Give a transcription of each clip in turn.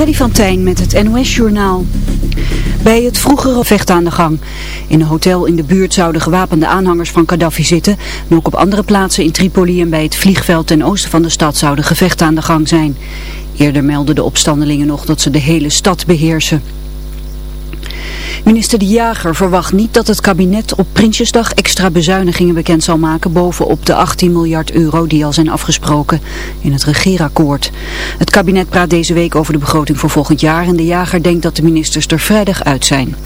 Freddy van met het NOS-journaal. Bij het vroegere vecht aan de gang. In een hotel in de buurt zouden gewapende aanhangers van Gaddafi zitten. En ook op andere plaatsen in Tripoli en bij het vliegveld ten oosten van de stad zouden gevechten aan de gang zijn. Eerder meldden de opstandelingen nog dat ze de hele stad beheersen. Minister De Jager verwacht niet dat het kabinet op Prinsjesdag extra bezuinigingen bekend zal maken bovenop de 18 miljard euro die al zijn afgesproken in het regeerakkoord. Het kabinet praat deze week over de begroting voor volgend jaar en De Jager denkt dat de ministers er vrijdag uit zijn.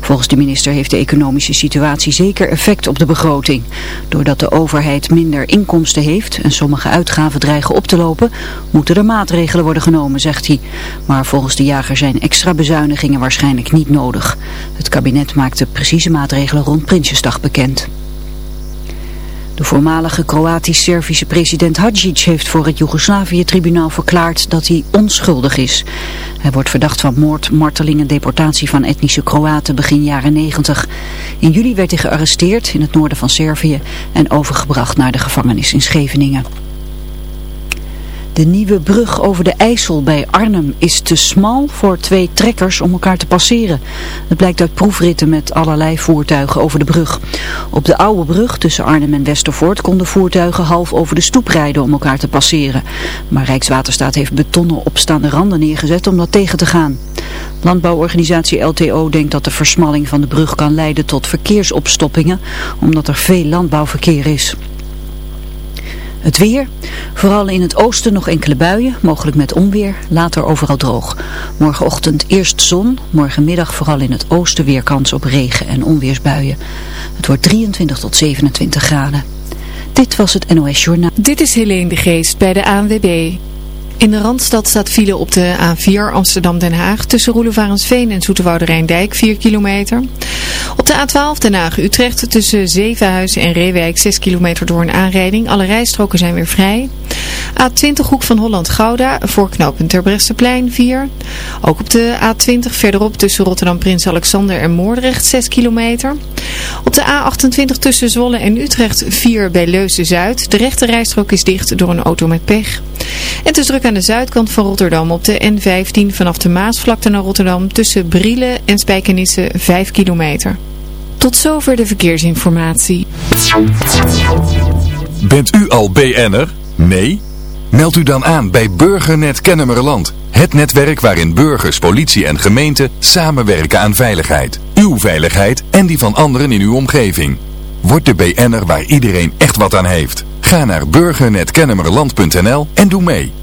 Volgens de minister heeft de economische situatie zeker effect op de begroting. Doordat de overheid minder inkomsten heeft en sommige uitgaven dreigen op te lopen, moeten er maatregelen worden genomen, zegt hij. Maar volgens De Jager zijn extra bezuinigingen waarschijnlijk niet nodig. Het kabinet maakte precieze maatregelen rond Prinsjesdag bekend. De voormalige Kroatisch-Servische president Hadjic heeft voor het Joegoslavië-tribunaal verklaard dat hij onschuldig is. Hij wordt verdacht van moord, marteling en deportatie van etnische Kroaten begin jaren 90. In juli werd hij gearresteerd in het noorden van Servië en overgebracht naar de gevangenis in Scheveningen. De nieuwe brug over de IJssel bij Arnhem is te smal voor twee trekkers om elkaar te passeren. Het blijkt uit proefritten met allerlei voertuigen over de brug. Op de oude brug tussen Arnhem en Westervoort konden voertuigen half over de stoep rijden om elkaar te passeren. Maar Rijkswaterstaat heeft betonnen opstaande randen neergezet om dat tegen te gaan. Landbouworganisatie LTO denkt dat de versmalling van de brug kan leiden tot verkeersopstoppingen, omdat er veel landbouwverkeer is. Het weer, vooral in het oosten nog enkele buien, mogelijk met onweer, later overal droog. Morgenochtend eerst zon, morgenmiddag vooral in het oosten weer kans op regen- en onweersbuien. Het wordt 23 tot 27 graden. Dit was het NOS Journaal. Dit is Helene de Geest bij de ANWB. In de Randstad staat file op de A4 Amsterdam-Den Haag tussen Roelevarensveen en Zoeterwoude Rijndijk 4 kilometer. Op de A12 Den Haag-Utrecht tussen Zevenhuizen en Reewijk 6 kilometer door een aanrijding. Alle rijstroken zijn weer vrij. A20 Hoek van Holland-Gouda voor knooppunt Terbrechtseplein 4. Ook op de A20 verderop tussen Rotterdam-Prins Alexander en Moordrecht 6 kilometer. Op de A28 tussen Zwolle en Utrecht 4 bij Leusden-Zuid. De rechte rijstrook is dicht door een auto met pech. En is druk aan de zuidkant van Rotterdam op de N15 vanaf de Maasvlakte naar Rotterdam tussen Brielen en Spijkenisse 5 kilometer. Tot zover de verkeersinformatie. Bent u al BN'er? Nee? Meld u dan aan bij Burgernet Kennemerland. Het netwerk waarin burgers, politie en gemeente samenwerken aan veiligheid. Uw veiligheid en die van anderen in uw omgeving. Word de BN'er waar iedereen echt wat aan heeft. Ga naar burgernetkennemerland.nl en doe mee.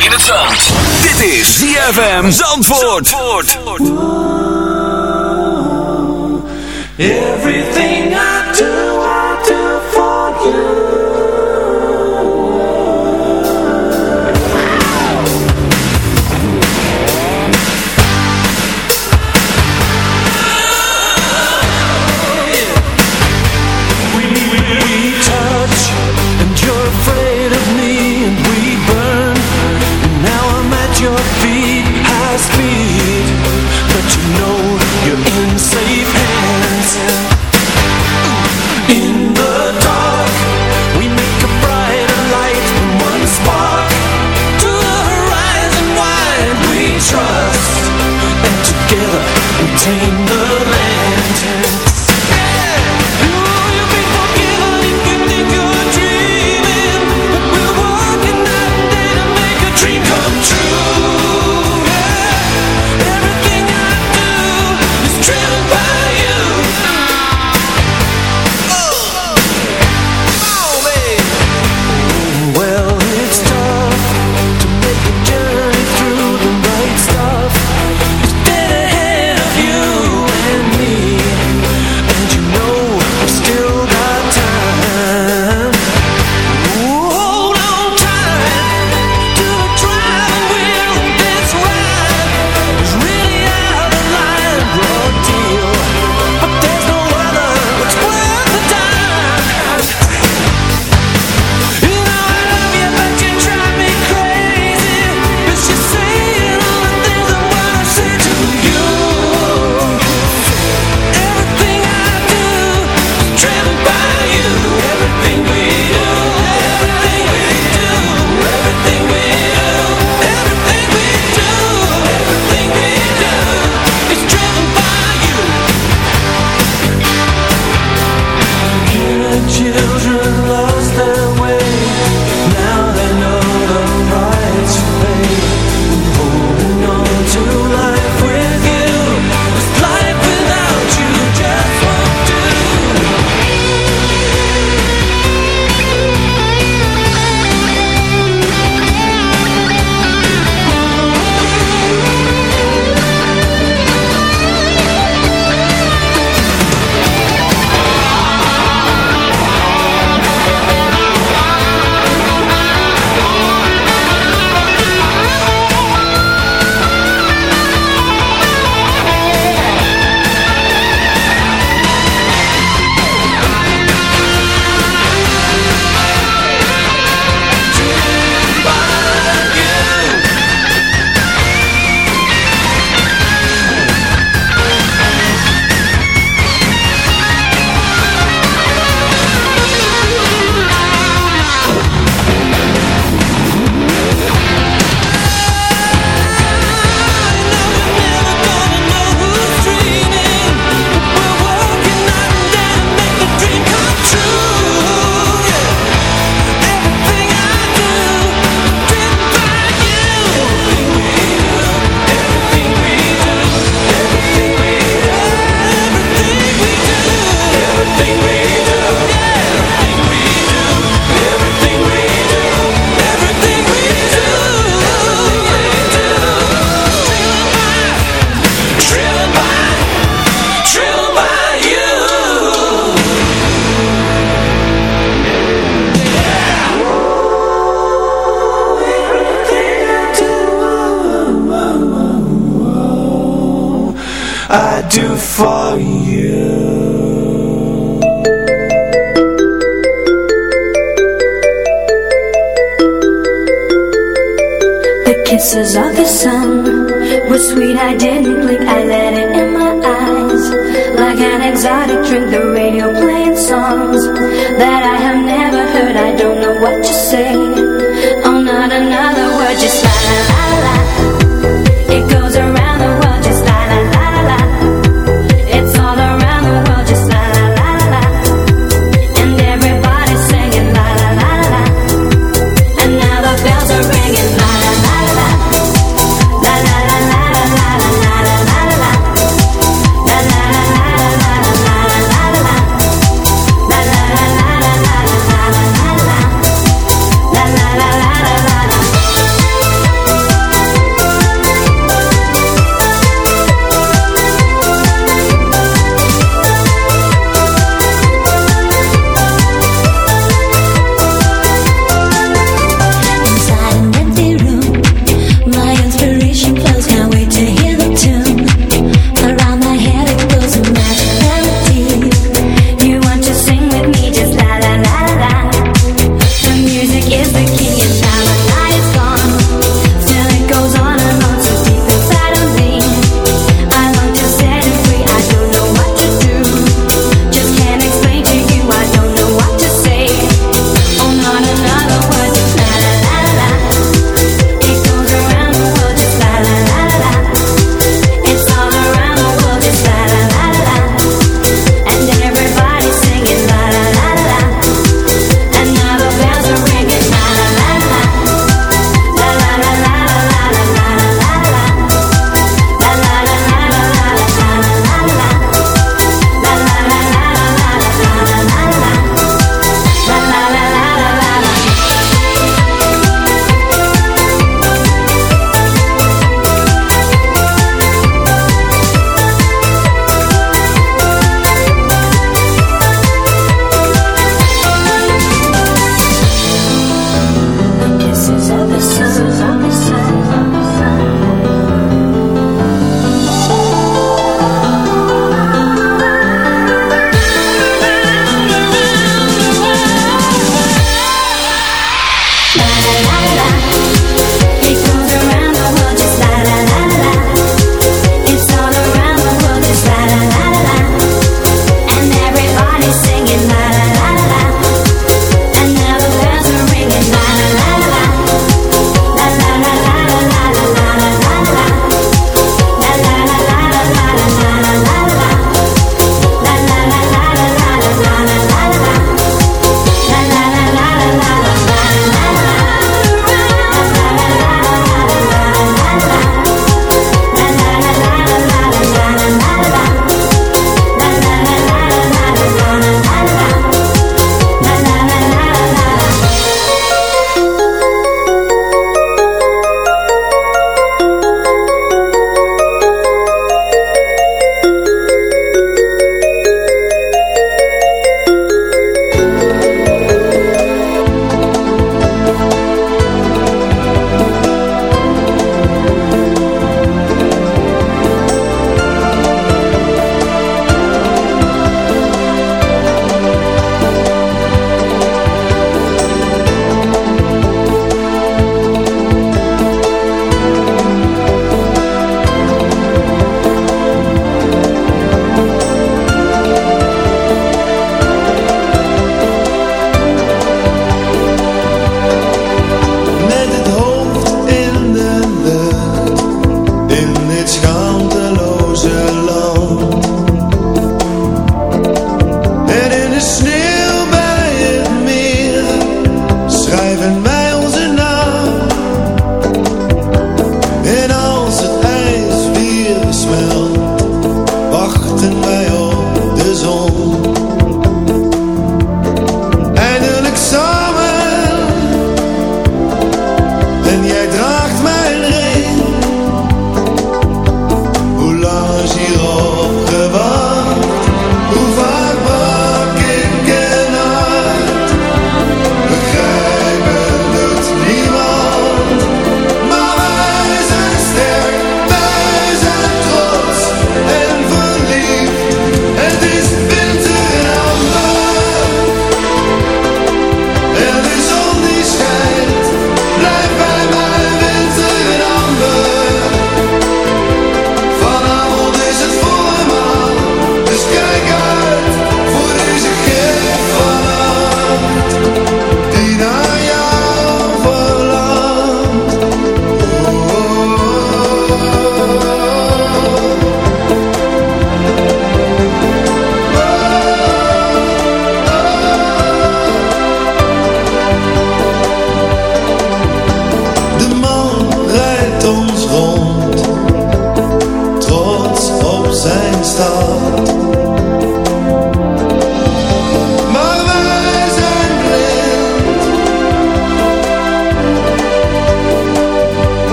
in het zand. Dit is ZFM Zandvoort. Zandvoort. Everything I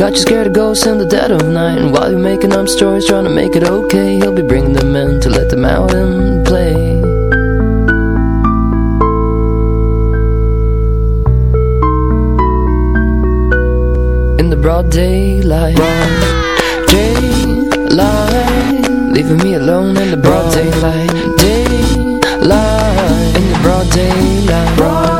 Got you scared of ghosts in the dead of night. And while you're making up stories trying to make it okay He'll be bringing them in to let them out and play. In the broad daylight. Daylight. Leaving me alone in the broad daylight. Daylight. In the broad daylight.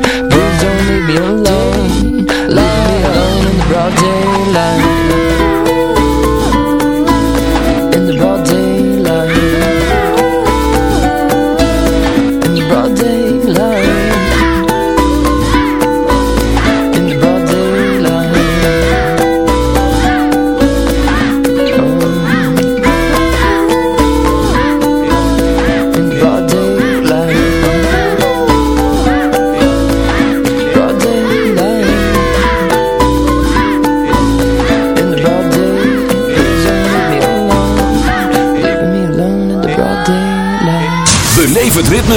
love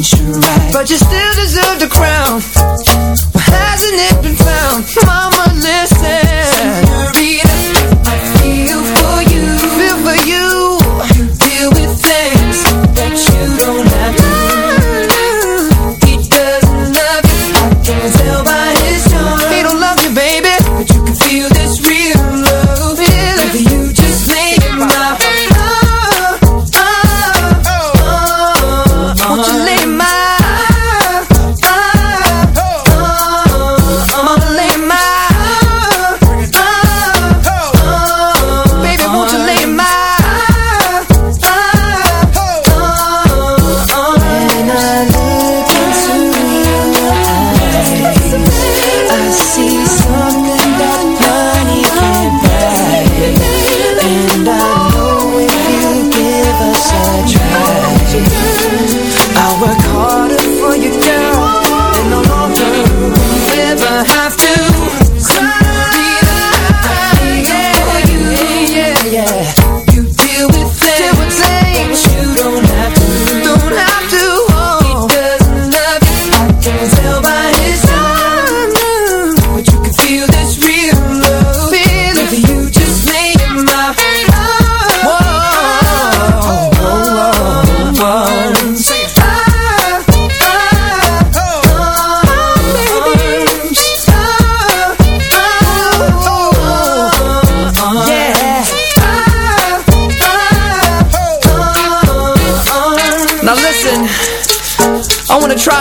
Queen should ride. But you still deserve the crown. Well, hasn't it been found? Mama,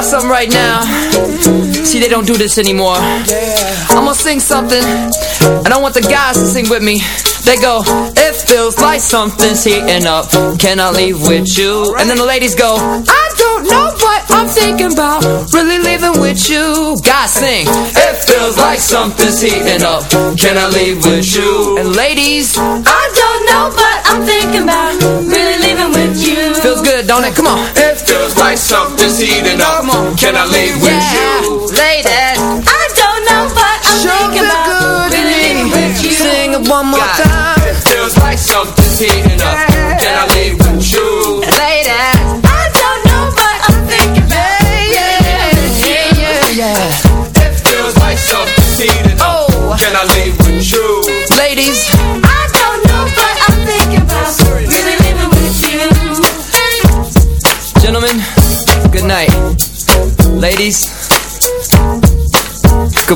something right now. See, they don't do this anymore. I'm gonna sing something, and I want the guys to sing with me. They go, it feels like something's heating up. Can I leave with you? And then the ladies go, I don't know what I'm thinking about. Really leaving with you. Guys sing, it feels like something's heating up. Can I leave with you? And ladies, I don't know what I'm thinking about. Really leaving with you. Feels good, don't it? Come on. It feels like something's heating up. Come on. Can I leave with you? Ladies, I don't know what I'm thinking about. Really leaving with you. Sing it one more time. It feels like something's heating up. Can